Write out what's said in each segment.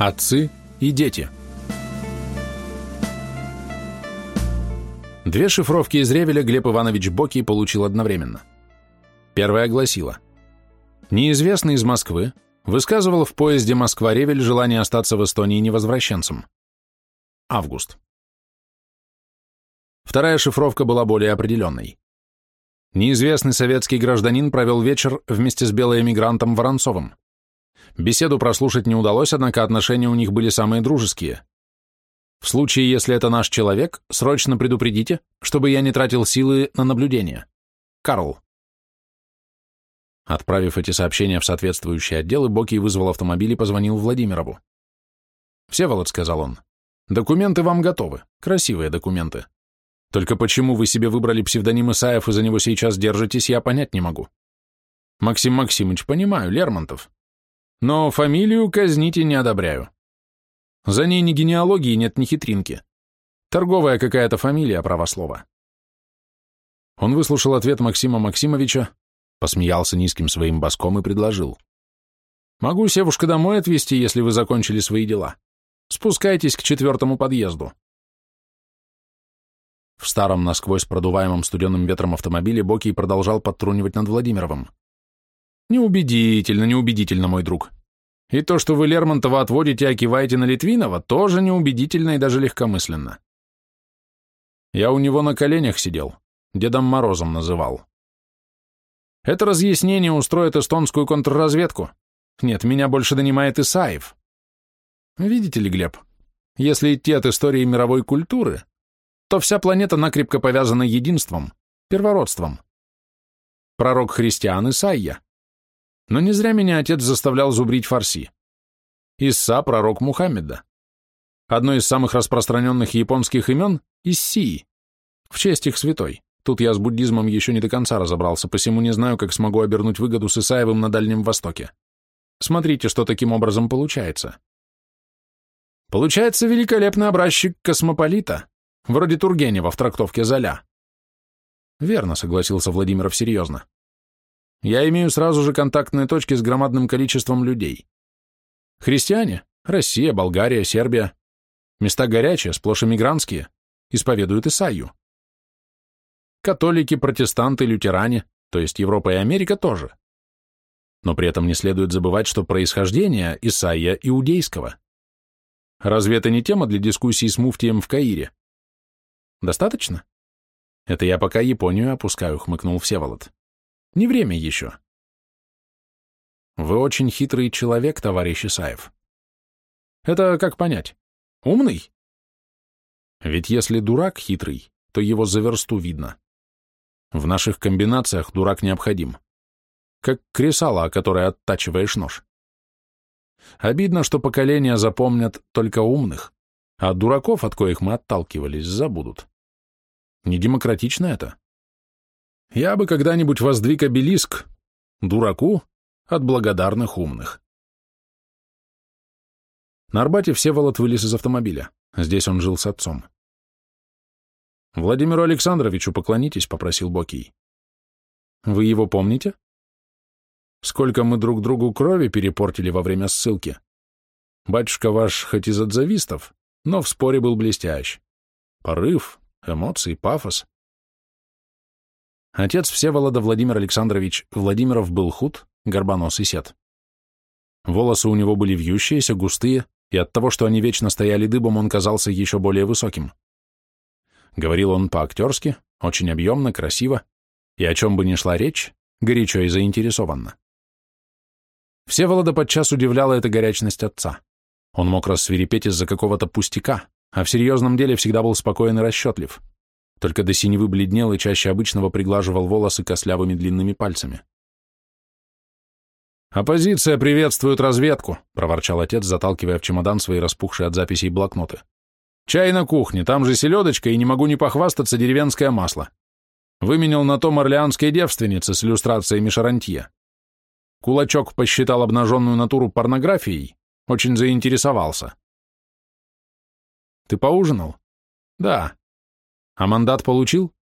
Отцы и дети. Две шифровки из Ревеля Глеб Иванович Боки получил одновременно. Первая гласила «Неизвестный из Москвы высказывал в поезде Москва-Ревель желание остаться в Эстонии невозвращенцем. Август». Вторая шифровка была более определенной. Неизвестный советский гражданин провел вечер вместе с белоэмигрантом Воронцовым. Беседу прослушать не удалось, однако отношения у них были самые дружеские. В случае, если это наш человек, срочно предупредите, чтобы я не тратил силы на наблюдение. Карл. Отправив эти сообщения в соответствующие отделы, Боки вызвал автомобиль и позвонил Владимирову. «Всеволод», — сказал он, — «документы вам готовы, красивые документы. Только почему вы себе выбрали псевдоним Исаев и за него сейчас держитесь, я понять не могу. Максим Максимович, понимаю, Лермонтов. Но фамилию казните не одобряю. За ней ни генеалогии нет, ни хитринки. Торговая какая-то фамилия, правослова. Он выслушал ответ Максима Максимовича, посмеялся низким своим боском и предложил. «Могу севушка домой отвезти, если вы закончили свои дела. Спускайтесь к четвертому подъезду. В старом, насквозь продуваемом студенным ветром автомобиле Бокий продолжал подтрунивать над Владимировым. «Неубедительно, неубедительно, мой друг. И то, что вы Лермонтова отводите, а киваете на Литвинова, тоже неубедительно и даже легкомысленно. Я у него на коленях сидел, Дедом Морозом называл. Это разъяснение устроит эстонскую контрразведку. Нет, меня больше донимает Исаев. Видите ли, Глеб, если идти от истории мировой культуры, то вся планета накрепко повязана единством, первородством. Пророк христиан Исайя. Но не зря меня отец заставлял зубрить фарси. Исса – пророк Мухаммеда. Одно из самых распространенных японских имен – Иссии, в честь их святой. Тут я с буддизмом еще не до конца разобрался, посему не знаю, как смогу обернуть выгоду с Исаевым на Дальнем Востоке. Смотрите, что таким образом получается. Получается великолепный образчик космополита, Вроде Тургенева в трактовке Золя. Верно, согласился Владимиров серьезно. Я имею сразу же контактные точки с громадным количеством людей. Христиане, Россия, Болгария, Сербия, места горячие, сплошь эмигрантские, исповедуют Исаию. Католики, протестанты, лютеране, то есть Европа и Америка тоже. Но при этом не следует забывать, что происхождение Исаия иудейского. Разве это не тема для дискуссии с муфтием в Каире? Достаточно? Это я пока Японию опускаю, хмыкнул Всеволод. Не время еще. Вы очень хитрый человек, товарищ Исаев. Это как понять? Умный? Ведь если дурак хитрый, то его за версту видно. В наших комбинациях дурак необходим. Как кресало, о которой оттачиваешь нож. Обидно, что поколения запомнят только умных, а дураков, от коих мы отталкивались, забудут. Не демократично это. Я бы когда-нибудь воздвиг обелиск дураку от благодарных умных. На Арбате Всеволод вылез из автомобиля. Здесь он жил с отцом. «Владимиру Александровичу поклонитесь», — попросил Бокий. «Вы его помните?» «Сколько мы друг другу крови перепортили во время ссылки. Батюшка ваш хоть из отзавистов, но в споре был блестящ. Порыв, эмоции, пафос. Отец Всеволода Владимир Александрович Владимиров был худ, горбонос и сед. Волосы у него были вьющиеся, густые, и от того, что они вечно стояли дыбом, он казался еще более высоким. Говорил он по-актерски, очень объемно, красиво, и о чем бы ни шла речь, горячо и заинтересованно. Всеволода подчас удивляла эта горячность отца. Он мог рассверепеть из-за какого-то пустяка, а в серьезном деле всегда был спокоен и расчетлив. Только до синевы бледнел и чаще обычного приглаживал волосы костлявыми длинными пальцами. «Оппозиция приветствует разведку», — проворчал отец, заталкивая в чемодан свои распухшие от записей блокноты. «Чай на кухне, там же селедочка, и не могу не похвастаться деревенское масло. Выменял на том орлеанской девственнице с иллюстрациями Шарантье. Кулачок посчитал обнаженную натуру порнографией, очень заинтересовался. Ты поужинал? Да. А мандат получил?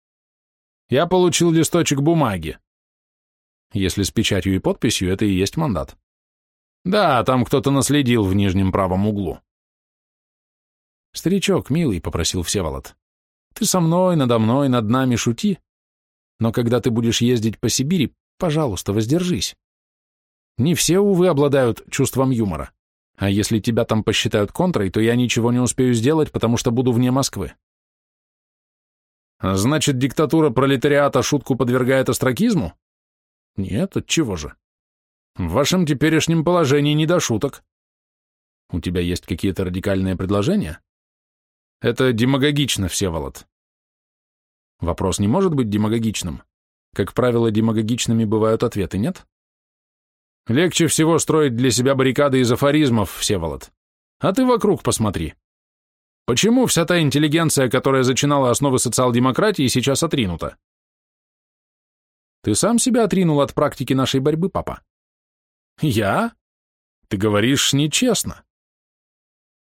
Я получил листочек бумаги. Если с печатью и подписью, это и есть мандат. Да, там кто-то наследил в нижнем правом углу. Старичок, милый, — попросил Всеволод, — ты со мной, надо мной, над нами шути, но когда ты будешь ездить по Сибири, пожалуйста, воздержись. Не все, увы, обладают чувством юмора. А если тебя там посчитают контрой, то я ничего не успею сделать, потому что буду вне Москвы. Значит, диктатура пролетариата шутку подвергает остракизму? Нет, от чего же? В вашем теперешнем положении не до шуток. У тебя есть какие-то радикальные предложения? Это демагогично, Всеволод. Вопрос не может быть демагогичным. Как правило, демагогичными бывают ответы, нет? Легче всего строить для себя баррикады из афоризмов, Всеволод. А ты вокруг посмотри. Почему вся та интеллигенция, которая зачинала основы социал-демократии, сейчас отринута? Ты сам себя отринул от практики нашей борьбы, папа. Я? Ты говоришь нечестно.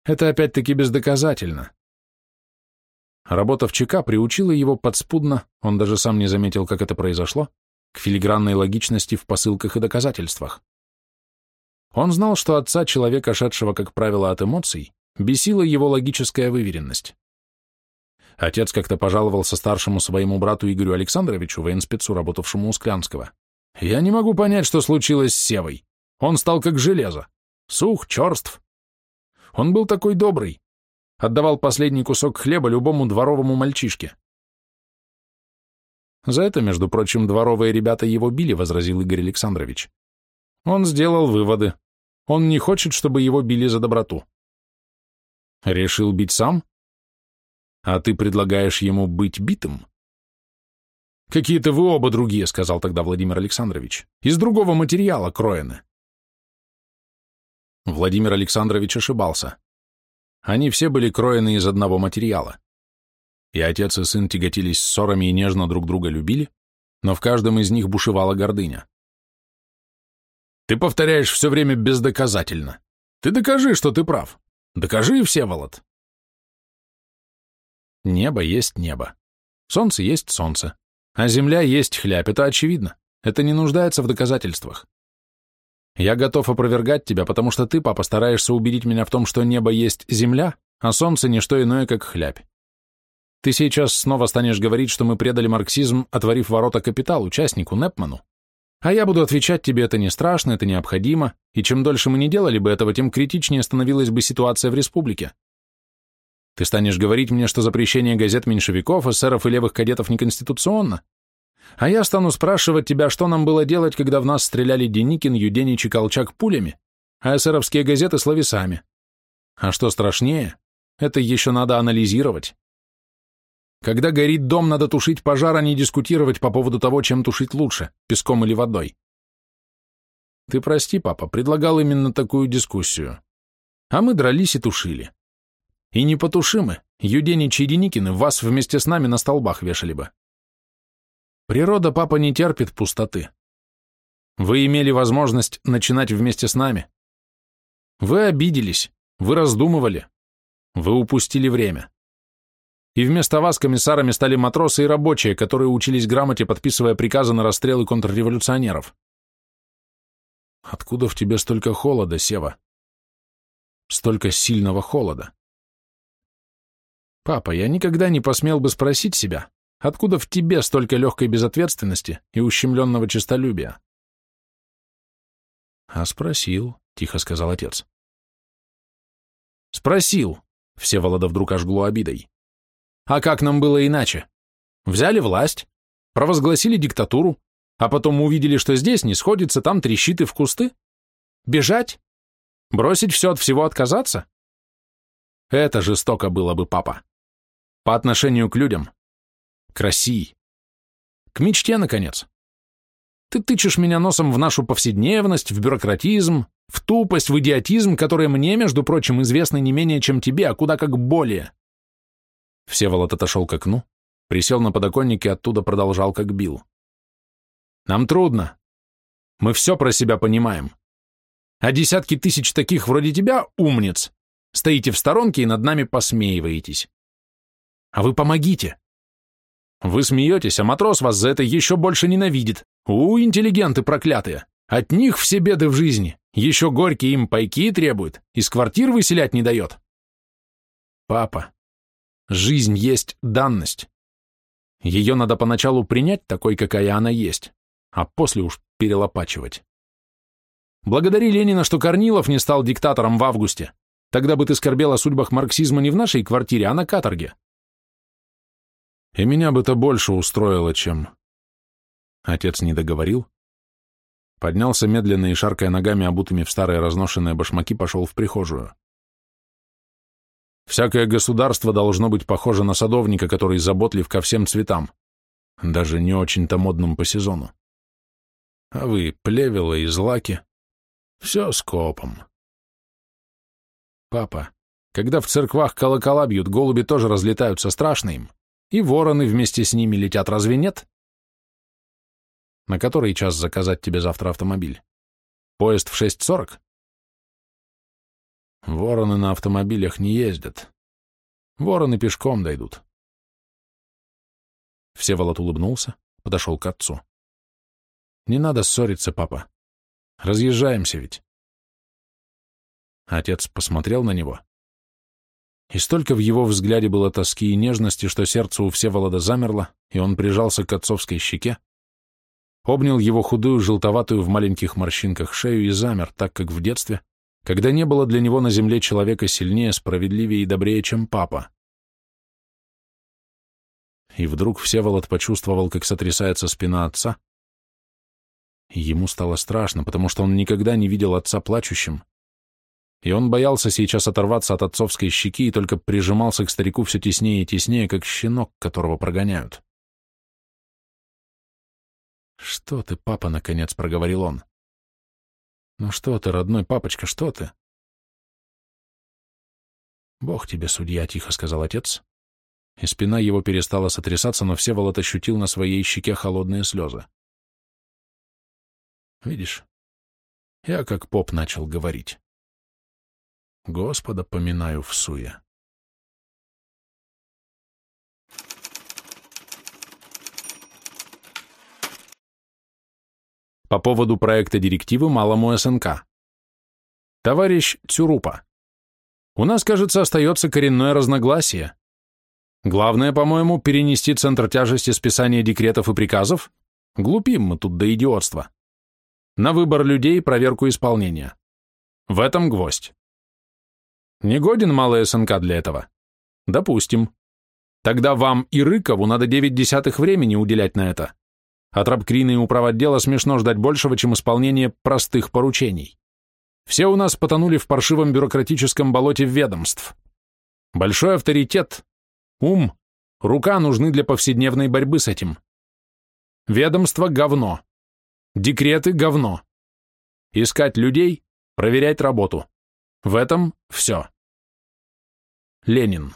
Это опять-таки бездоказательно. Работа в ЧК приучила его подспудно, он даже сам не заметил, как это произошло, к филигранной логичности в посылках и доказательствах. Он знал, что отца человека, шедшего, как правило, от эмоций, бесила его логическая выверенность. Отец как-то пожаловался старшему своему брату Игорю Александровичу, военспецу, работавшему у Склянского. «Я не могу понять, что случилось с Севой. Он стал как железо. Сух, черств. Он был такой добрый. Отдавал последний кусок хлеба любому дворовому мальчишке. За это, между прочим, дворовые ребята его били, возразил Игорь Александрович. Он сделал выводы. Он не хочет, чтобы его били за доброту. Решил бить сам? А ты предлагаешь ему быть битым? Какие-то вы оба другие, сказал тогда Владимир Александрович. Из другого материала кроены. Владимир Александрович ошибался. Они все были кроены из одного материала. И отец и сын тяготились ссорами и нежно друг друга любили, но в каждом из них бушевала гордыня. Ты повторяешь все время бездоказательно. Ты докажи, что ты прав. Докажи, Всеволод. Небо есть небо. Солнце есть солнце. А земля есть хляб, это очевидно. Это не нуждается в доказательствах. Я готов опровергать тебя, потому что ты, папа, стараешься убедить меня в том, что небо есть земля, а солнце не что иное, как хлябь. Ты сейчас снова станешь говорить, что мы предали марксизм, отворив ворота капиталу, участнику, Непману. А я буду отвечать тебе, это не страшно, это необходимо, и чем дольше мы не делали бы этого, тем критичнее становилась бы ситуация в республике. Ты станешь говорить мне, что запрещение газет меньшевиков, эсеров и левых кадетов неконституционно. А я стану спрашивать тебя, что нам было делать, когда в нас стреляли Деникин, Юденич и Колчак пулями, а эсеровские газеты словесами. А что страшнее, это еще надо анализировать. Когда горит дом, надо тушить пожар, а не дискутировать по поводу того, чем тушить лучше, песком или водой. Ты прости, папа, предлагал именно такую дискуссию. А мы дрались и тушили. И не потушимы, Юденич и Деникины вас вместе с нами на столбах вешали бы. Природа, папа, не терпит пустоты. Вы имели возможность начинать вместе с нами. Вы обиделись, вы раздумывали, вы упустили время. И вместо вас комиссарами стали матросы и рабочие, которые учились грамоте, подписывая приказы на расстрелы контрреволюционеров. Откуда в тебе столько холода, Сева? Столько сильного холода. Папа, я никогда не посмел бы спросить себя, Откуда в тебе столько легкой безответственности и ущемленного честолюбия? А спросил, тихо сказал отец. Спросил, Всеволода вдруг ожгло обидой. А как нам было иначе? Взяли власть, провозгласили диктатуру, а потом увидели, что здесь не сходится, там трещит и в кусты? Бежать? Бросить все от всего отказаться? Это жестоко было бы, папа. По отношению к людям, к России. К мечте, наконец. Ты тычешь меня носом в нашу повседневность, в бюрократизм, в тупость, в идиотизм, которые мне, между прочим, известны не менее, чем тебе, а куда как более. Всеволод отошел к окну, присел на подоконник и оттуда продолжал, как бил. Нам трудно. Мы все про себя понимаем. А десятки тысяч таких вроде тебя, умниц, стоите в сторонке и над нами посмеиваетесь. А вы помогите. Вы смеетесь, а матрос вас за это еще больше ненавидит. У, интеллигенты проклятые. От них все беды в жизни. Еще Горький им пайки требует, из квартир выселять не дает. Папа, жизнь есть данность. Ее надо поначалу принять такой, какая она есть, а после уж перелопачивать. Благодари Ленина, что Корнилов не стал диктатором в августе. Тогда бы ты скорбел о судьбах марксизма не в нашей квартире, а на каторге. И меня бы это больше устроило, чем... Отец не договорил. Поднялся медленно и, шаркая ногами, обутыми в старые разношенные башмаки, пошел в прихожую. Всякое государство должно быть похоже на садовника, который заботлив ко всем цветам, даже не очень-то модным по сезону. А вы, плевела и злаки, все скопом. Папа, когда в церквах колокола бьют, голуби тоже разлетаются страшно им, и вороны вместе с ними летят, разве нет? На который час заказать тебе завтра автомобиль? Поезд в 6.40? Вороны на автомобилях не ездят. Вороны пешком дойдут. Всеволод улыбнулся, подошел к отцу. Не надо ссориться, папа. Разъезжаемся ведь. Отец посмотрел на него. И столько в его взгляде было тоски и нежности, что сердце у Всеволода замерло, и он прижался к отцовской щеке, обнял его худую, желтоватую в маленьких морщинках шею и замер, так как в детстве, когда не было для него на земле человека сильнее, справедливее и добрее, чем папа. И вдруг Всеволод почувствовал, как сотрясается спина отца, Ему стало страшно, потому что он никогда не видел отца плачущим, и он боялся сейчас оторваться от отцовской щеки и только прижимался к старику все теснее и теснее, как щенок, которого прогоняют. «Что ты, папа?» — наконец проговорил он. «Ну что ты, родной папочка, что ты?» «Бог тебе, судья», — тихо сказал отец, и спина его перестала сотрясаться, но Всеволод ощутил на своей щеке холодные слезы. Видишь, я как поп начал говорить. Господа поминаю в суе. По поводу проекта директивы малому СНК. Товарищ Цюрупа, у нас, кажется, остается коренное разногласие. Главное, по-моему, перенести центр тяжести списания декретов и приказов? Глупим мы тут до идиотства на выбор людей и проверку исполнения. В этом гвоздь. Негоден малый СНК для этого? Допустим. Тогда вам и Рыкову надо 9 десятых времени уделять на это. От рабкрина и управотдела смешно ждать большего, чем исполнение простых поручений. Все у нас потонули в паршивом бюрократическом болоте ведомств. Большой авторитет, ум, рука нужны для повседневной борьбы с этим. Ведомство – говно. Декреты – говно. Искать людей, проверять работу. В этом все. Ленин.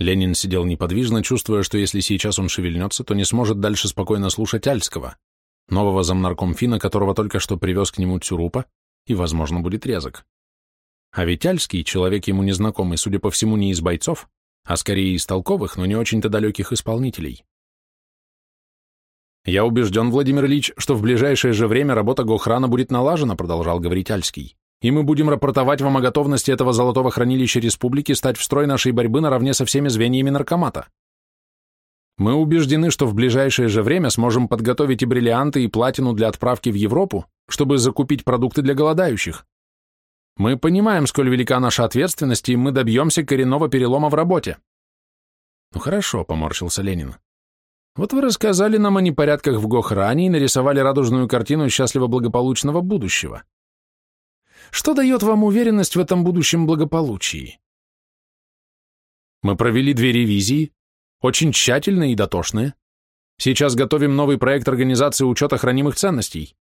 Ленин сидел неподвижно, чувствуя, что если сейчас он шевельнется, то не сможет дальше спокойно слушать Альского, нового замнаркомфина, которого только что привез к нему Цюрупа, и, возможно, будет резок. А Витальский, человек ему незнакомый, судя по всему, не из бойцов, а скорее из толковых, но не очень-то далеких исполнителей. «Я убежден, Владимир Ильич, что в ближайшее же время работа Гохрана будет налажена», продолжал говорить Альский, «и мы будем рапортовать вам о готовности этого золотого хранилища республики стать в строй нашей борьбы наравне со всеми звеньями наркомата. Мы убеждены, что в ближайшее же время сможем подготовить и бриллианты, и платину для отправки в Европу, чтобы закупить продукты для голодающих. Мы понимаем, сколь велика наша ответственность, и мы добьемся коренного перелома в работе. Ну хорошо, поморщился Ленин. Вот вы рассказали нам о непорядках в Гохране и нарисовали радужную картину счастливо-благополучного будущего. Что дает вам уверенность в этом будущем благополучии? Мы провели две ревизии, очень тщательные и дотошные. Сейчас готовим новый проект организации учета хранимых ценностей.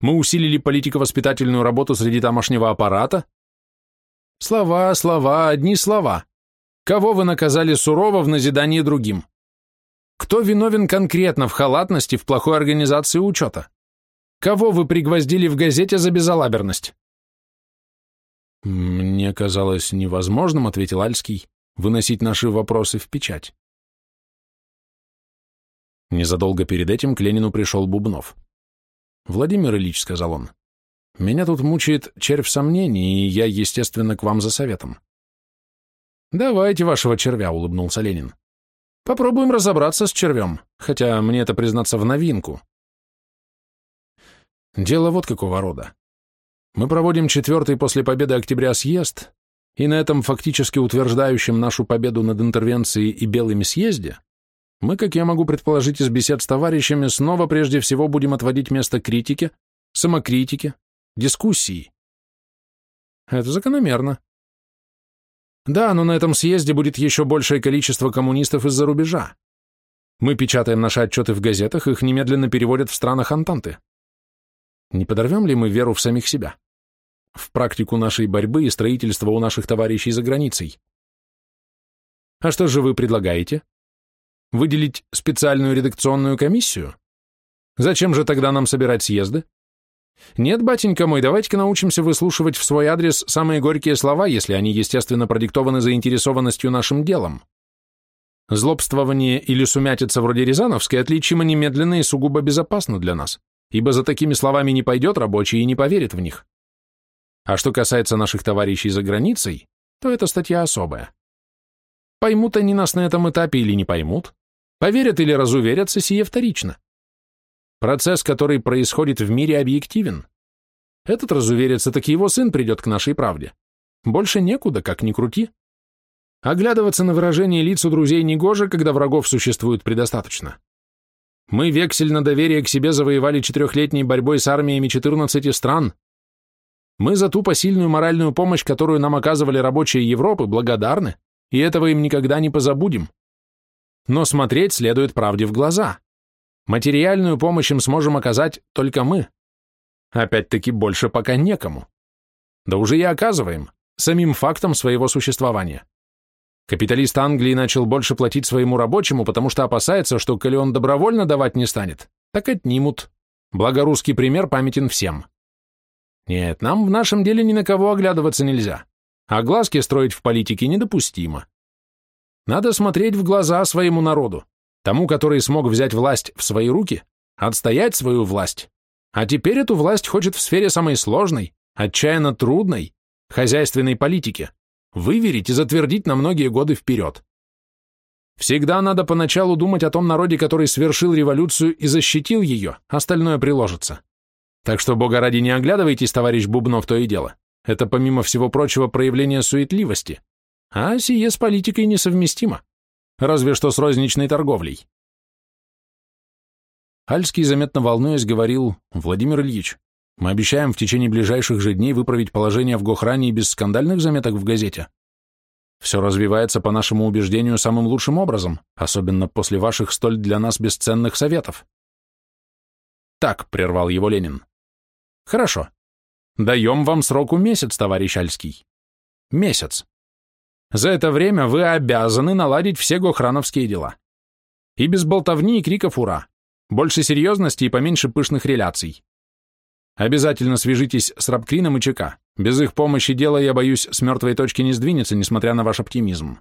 Мы усилили политико-воспитательную работу среди тамошнего аппарата? Слова, слова, одни слова. Кого вы наказали сурово в назидании другим? Кто виновен конкретно в халатности, в плохой организации учета? Кого вы пригвоздили в газете за безалаберность? Мне казалось невозможным, ответил Альский, выносить наши вопросы в печать. Незадолго перед этим к Ленину пришел Бубнов. «Владимир Ильич», — сказал он, — «меня тут мучает червь сомнений, и я, естественно, к вам за советом». «Давайте вашего червя», — улыбнулся Ленин. «Попробуем разобраться с червем, хотя мне это, признаться, в новинку». Дело вот какого рода. Мы проводим четвертый после победы октября съезд, и на этом фактически утверждающем нашу победу над интервенцией и белыми съезде мы, как я могу предположить из бесед с товарищами, снова прежде всего будем отводить место критике, самокритике, дискуссии. Это закономерно. Да, но на этом съезде будет еще большее количество коммунистов из-за рубежа. Мы печатаем наши отчеты в газетах, их немедленно переводят в странах Антанты. Не подорвем ли мы веру в самих себя? В практику нашей борьбы и строительства у наших товарищей за границей? А что же вы предлагаете? Выделить специальную редакционную комиссию? Зачем же тогда нам собирать съезды? Нет, батенька мой, давайте-ка научимся выслушивать в свой адрес самые горькие слова, если они, естественно, продиктованы заинтересованностью нашим делом. Злобствование или сумятица вроде Рязановской отличимо немедленно и сугубо безопасно для нас, ибо за такими словами не пойдет рабочий и не поверит в них. А что касается наших товарищей за границей, то это статья особая. Поймут они нас на этом этапе или не поймут, поверят или разуверятся, сие вторично. Процесс, который происходит в мире, объективен. Этот разуверится, так его сын придет к нашей правде. Больше некуда, как ни крути. Оглядываться на выражение лиц у друзей негоже, когда врагов существует предостаточно. Мы вексель на доверие к себе завоевали четырехлетней борьбой с армиями 14 стран. Мы за ту посильную моральную помощь, которую нам оказывали рабочие Европы, благодарны, и этого им никогда не позабудем. Но смотреть следует правде в глаза. Материальную помощь им сможем оказать только мы. Опять-таки больше пока некому. Да уже и оказываем, самим фактом своего существования. Капиталист Англии начал больше платить своему рабочему, потому что опасается, что, коли он добровольно давать не станет, так отнимут. Благо русский пример памятен всем. Нет, нам в нашем деле ни на кого оглядываться нельзя, а глазки строить в политике недопустимо. Надо смотреть в глаза своему народу, тому, который смог взять власть в свои руки, отстоять свою власть, а теперь эту власть хочет в сфере самой сложной, отчаянно трудной, хозяйственной политики, выверить и затвердить на многие годы вперед. Всегда надо поначалу думать о том народе, который свершил революцию и защитил ее, остальное приложится. Так что, бога ради, не оглядывайтесь, товарищ Бубнов, то и дело. Это, помимо всего прочего, проявление суетливости. А сие с политикой несовместимо разве что с розничной торговлей. Альский, заметно волнуясь, говорил, «Владимир Ильич, мы обещаем в течение ближайших же дней выправить положение в Гохране без скандальных заметок в газете. Все развивается, по нашему убеждению, самым лучшим образом, особенно после ваших столь для нас бесценных советов». «Так», — прервал его Ленин. «Хорошо. Даем вам сроку месяц, товарищ Альский. Месяц. За это время вы обязаны наладить все гохрановские дела. И без болтовни и криков «Ура!» Больше серьезности и поменьше пышных реляций. Обязательно свяжитесь с Рабкрином и ЧК. Без их помощи дело, я боюсь, с мертвой точки не сдвинется, несмотря на ваш оптимизм.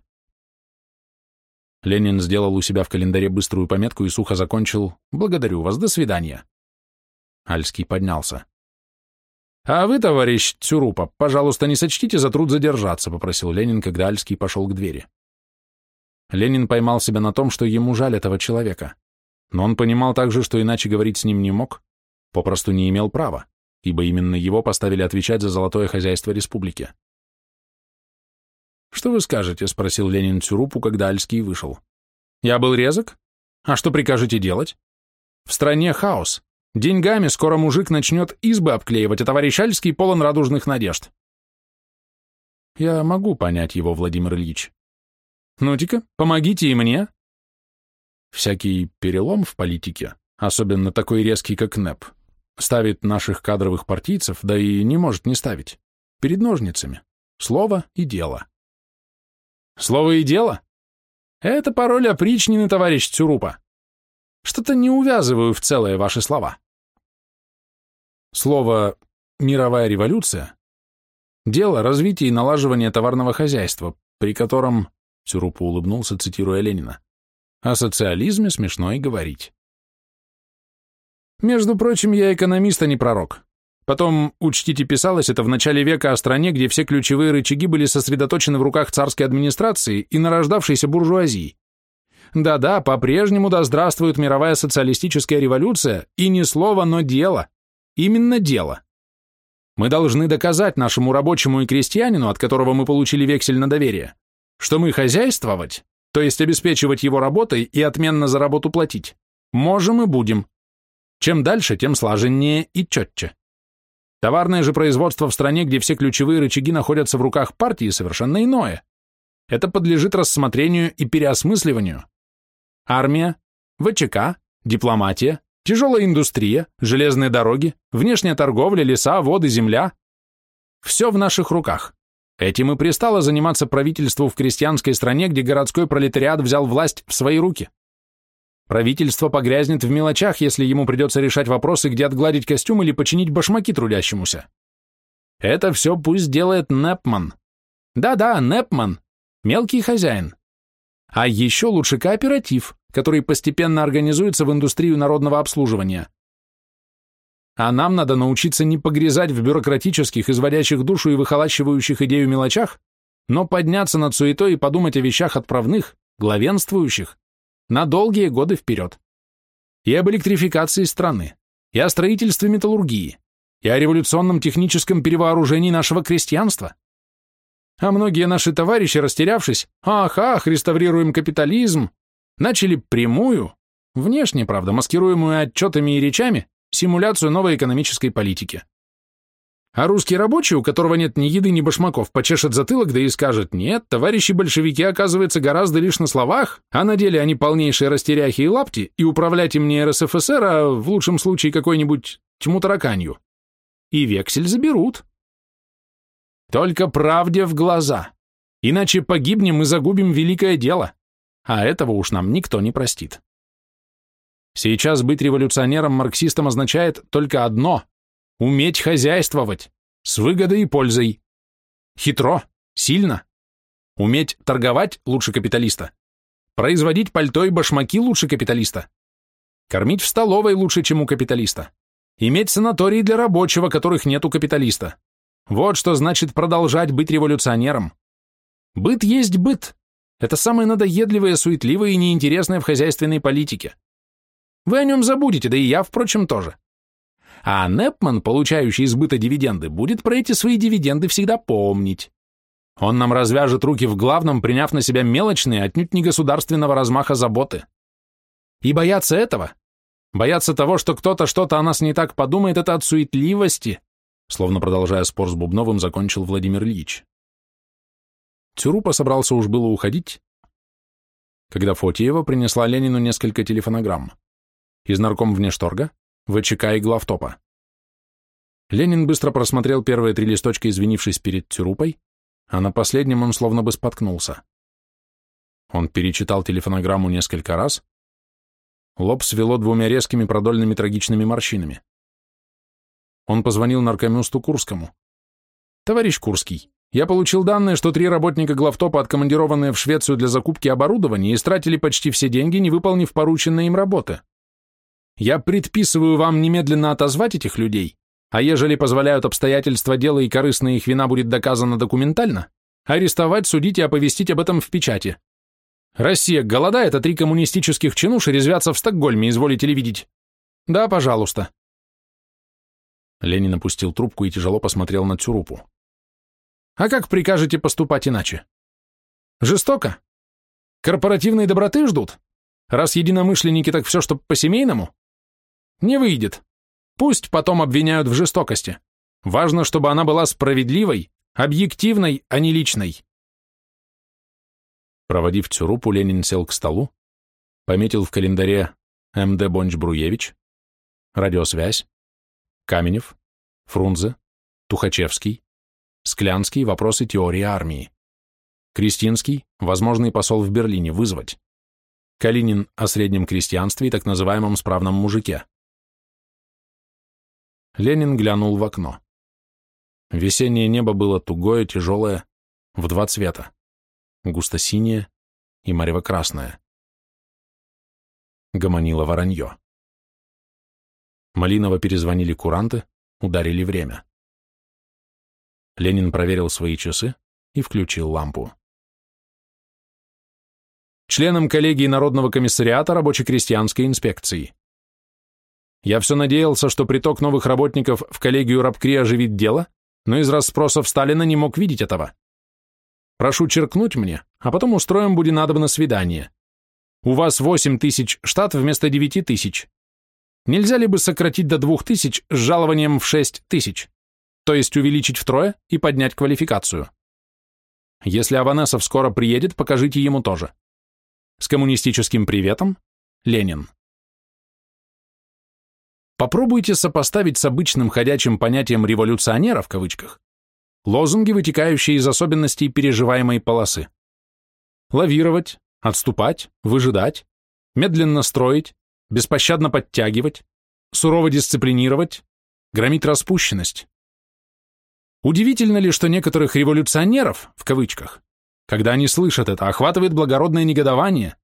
Ленин сделал у себя в календаре быструю пометку и сухо закончил «Благодарю вас, до свидания». Альский поднялся. «А вы, товарищ Цюрупа, пожалуйста, не сочтите за труд задержаться», — попросил Ленин, когда Альский пошел к двери. Ленин поймал себя на том, что ему жаль этого человека. Но он понимал также, что иначе говорить с ним не мог, попросту не имел права, ибо именно его поставили отвечать за золотое хозяйство республики. «Что вы скажете?» — спросил Ленин Цюрупу, когда Альский вышел. «Я был резок? А что прикажете делать? В стране хаос. Деньгами скоро мужик начнет избы обклеивать, а товарищ Альский полон радужных надежд. Я могу понять его, Владимир Ильич. Ну-тика, помогите и мне. Всякий перелом в политике, особенно такой резкий, как НЭП, ставит наших кадровых партийцев, да и не может не ставить, перед ножницами. Слово и дело. Слово и дело? Это пароль опричнины, товарищ Цюрупа. Что-то не увязываю в целые ваши слова. Слово «мировая революция» — дело развития и налаживания товарного хозяйства, при котором, Цюрупа улыбнулся, цитируя Ленина, о социализме смешно и говорить. Между прочим, я экономист, а не пророк. Потом, учтите, писалось это в начале века о стране, где все ключевые рычаги были сосредоточены в руках царской администрации и нарождавшейся буржуазии. Да-да, по-прежнему да здравствует мировая социалистическая революция, и не слово, но дело. Именно дело. Мы должны доказать нашему рабочему и крестьянину, от которого мы получили вексель на доверие, что мы хозяйствовать, то есть обеспечивать его работой и отменно за работу платить, можем и будем. Чем дальше, тем слаженнее и четче. Товарное же производство в стране, где все ключевые рычаги находятся в руках партии, совершенно иное. Это подлежит рассмотрению и переосмысливанию. Армия, ВЧК, дипломатия, тяжелая индустрия, железные дороги, внешняя торговля, леса, воды, земля. Все в наших руках. Этим и пристало заниматься правительству в крестьянской стране, где городской пролетариат взял власть в свои руки. Правительство погрязнет в мелочах, если ему придется решать вопросы, где отгладить костюм или починить башмаки трудящемуся. Это все пусть делает Непман. Да-да, Непман. Мелкий хозяин. А еще лучше кооператив, который постепенно организуется в индустрию народного обслуживания. А нам надо научиться не погрязать в бюрократических, изводящих душу и выхолащивающих идею мелочах, но подняться над суетой и подумать о вещах отправных, главенствующих, на долгие годы вперед. И об электрификации страны, и о строительстве металлургии, и о революционном техническом перевооружении нашего крестьянства. А многие наши товарищи, растерявшись, ах, ах, реставрируем капитализм, начали прямую, внешне, правда, маскируемую отчетами и речами, симуляцию новой экономической политики. А русский рабочий, у которого нет ни еды, ни башмаков, почешет затылок, да и скажет, нет, товарищи большевики, оказывается, гораздо лишь на словах, а на деле они полнейшие растеряхи и лапти, и управлять им не РСФСР, а в лучшем случае какой-нибудь тьму тараканью. И вексель заберут. Только правде в глаза. Иначе погибнем и загубим великое дело. А этого уж нам никто не простит. Сейчас быть революционером-марксистом означает только одно Уметь хозяйствовать, с выгодой и пользой. Хитро, сильно. Уметь торговать лучше капиталиста. Производить пальто и башмаки лучше капиталиста. Кормить в столовой лучше, чем у капиталиста. Иметь санатории для рабочего, которых нет у капиталиста. Вот что значит продолжать быть революционером. Быт есть быт. Это самое надоедливое, суетливое и неинтересное в хозяйственной политике. Вы о нем забудете, да и я, впрочем, тоже. А Непман, получающий избыта дивиденды, будет про эти свои дивиденды всегда помнить. Он нам развяжет руки в главном, приняв на себя мелочные, отнюдь не государственного размаха заботы. И бояться этого, бояться того, что кто-то что-то о нас не так подумает, это от суетливости, словно продолжая спор с Бубновым, закончил Владимир Ильич. Цюрупа собрался уж было уходить, когда Фотиева принесла Ленину несколько телефонограмм. Из нарком внешторга, ВЧК и главтопа. Ленин быстро просмотрел первые три листочка, извинившись перед Тюрупой, а на последнем он словно бы споткнулся. Он перечитал телефонограмму несколько раз. Лоб свело двумя резкими продольными трагичными морщинами. Он позвонил наркомюсту Курскому. «Товарищ Курский, я получил данные, что три работника главтопа, откомандированные в Швецию для закупки оборудования, истратили почти все деньги, не выполнив порученные им работы. Я предписываю вам немедленно отозвать этих людей, а ежели позволяют обстоятельства дела и корыстная их вина будет доказана документально, арестовать, судить и оповестить об этом в печати. Россия голодает, а три коммунистических чинуши резвятся в Стокгольме, изволите ли видеть? Да, пожалуйста. Ленин опустил трубку и тяжело посмотрел на Цюрупу. А как прикажете поступать иначе? Жестоко? Корпоративной доброты ждут? Раз единомышленники, так все, что по-семейному? Не выйдет. Пусть потом обвиняют в жестокости. Важно, чтобы она была справедливой, объективной, а не личной. Проводив Цюрупу, Ленин сел к столу, пометил в календаре М.Д. Бонч-Бруевич, радиосвязь, Каменев, Фрунзе, Тухачевский, Склянский, вопросы теории армии, Крестинский, возможный посол в Берлине, вызвать, Калинин о среднем крестьянстве и так называемом справном мужике. Ленин глянул в окно. Весеннее небо было тугое, тяжелое, в два цвета, густо-синее и марево-красное. Гомонило воронье. Малиново перезвонили куранты, ударили время. Ленин проверил свои часы и включил лампу. Членом коллегии Народного комиссариата рабоче-крестьянской инспекции. Я все надеялся, что приток новых работников в коллегию Рабкри оживит дело, но из расспросов Сталина не мог видеть этого. Прошу черкнуть мне, а потом устроим будет надобно свидание. У вас 8 тысяч штат вместо 9 тысяч. Нельзя ли бы сократить до 2 тысяч с жалованием в 6 тысяч? То есть увеличить втрое и поднять квалификацию. Если Аванесов скоро приедет, покажите ему тоже. С коммунистическим приветом, Ленин. Попробуйте сопоставить с обычным ходячим понятием «революционера» в кавычках лозунги, вытекающие из особенностей переживаемой полосы. Лавировать, отступать, выжидать, медленно строить, беспощадно подтягивать, сурово дисциплинировать, громить распущенность. Удивительно ли, что некоторых революционеров, в кавычках, когда они слышат это, охватывает благородное негодование,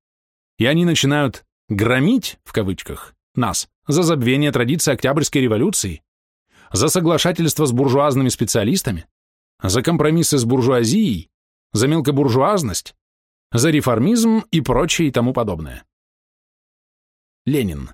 и они начинают «громить», в кавычках, нас, за забвение традиции Октябрьской революции, за соглашательство с буржуазными специалистами, за компромиссы с буржуазией, за мелкобуржуазность, за реформизм и прочее и тому подобное. Ленин.